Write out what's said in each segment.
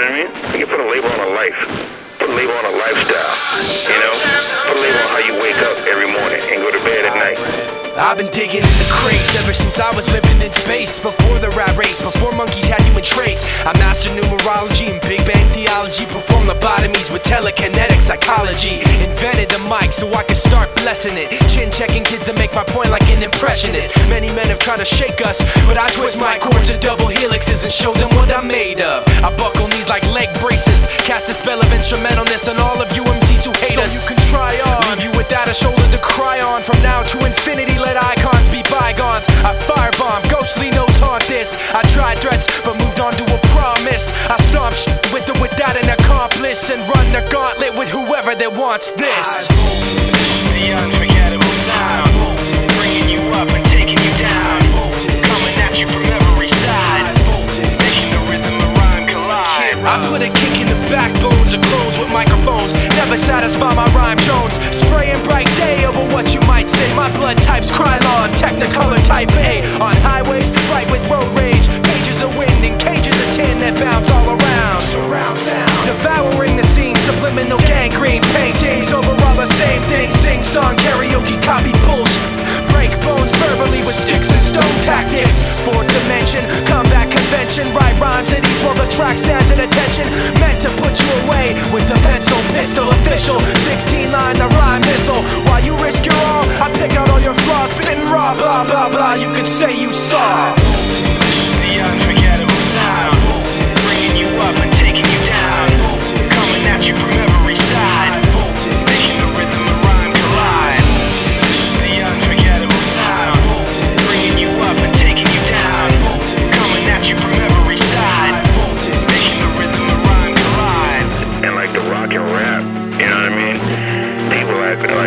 what I mean? You can put a label on a life. Put a label on a lifestyle. You know? Put a label on I've been digging in the crates ever since I was living in space. Before the rat race, before monkeys had human traits. I mastered numerology and Big Bang theology. Performed lobotomies with telekinetic psychology. Invented the mic so I could start blessing it. Chin checking kids to make my point like an impressionist. Many men have tried to shake us, but I twist my cords to double helixes and show them what I'm made of. I buckle knees like leg braces. Cast a spell of instrumentalness on all of you MCs who hate So us. you can try on. Leave you without a shoulder to cry on. From now to infinity, let icons be bygones. I firebomb, ghostly notes haunt this. I tried threats, but moved on to a promise. I stomp shit with or without an accomplice and run the gauntlet with whoever that wants this. The unforgettable sound, bringing you up and taking you down, coming at you from every side, making the rhythm rhyme collide. I put a kick in the backbones of clones with microphones. Never satisfy my rhyme Jones. Spraying bright day over what you might say. Type A. On highways, right with road rage. Pages of wind and cages of tin that bounce all around. Surround sound. Devouring the scene, subliminal gangrene paintings. Over all the same thing. Sing song, karaoke, copy bullshit. Break bones verbally with sticks and stone tactics. Fourth dimension, combat convention. Write rhymes at ease while the track stands at attention. Meant to put you away with the pencil pistol official. 16 line, the rhyme missile.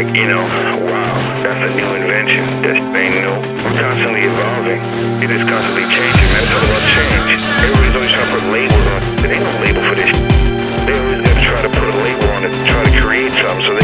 Like, you know, wow, that's a new invention. This ain't new. We're constantly evolving. It is constantly changing. That's all about change. Everybody's always trying to put labels on. There ain't no label for this. They always got to try to put a label on it, try to create something so they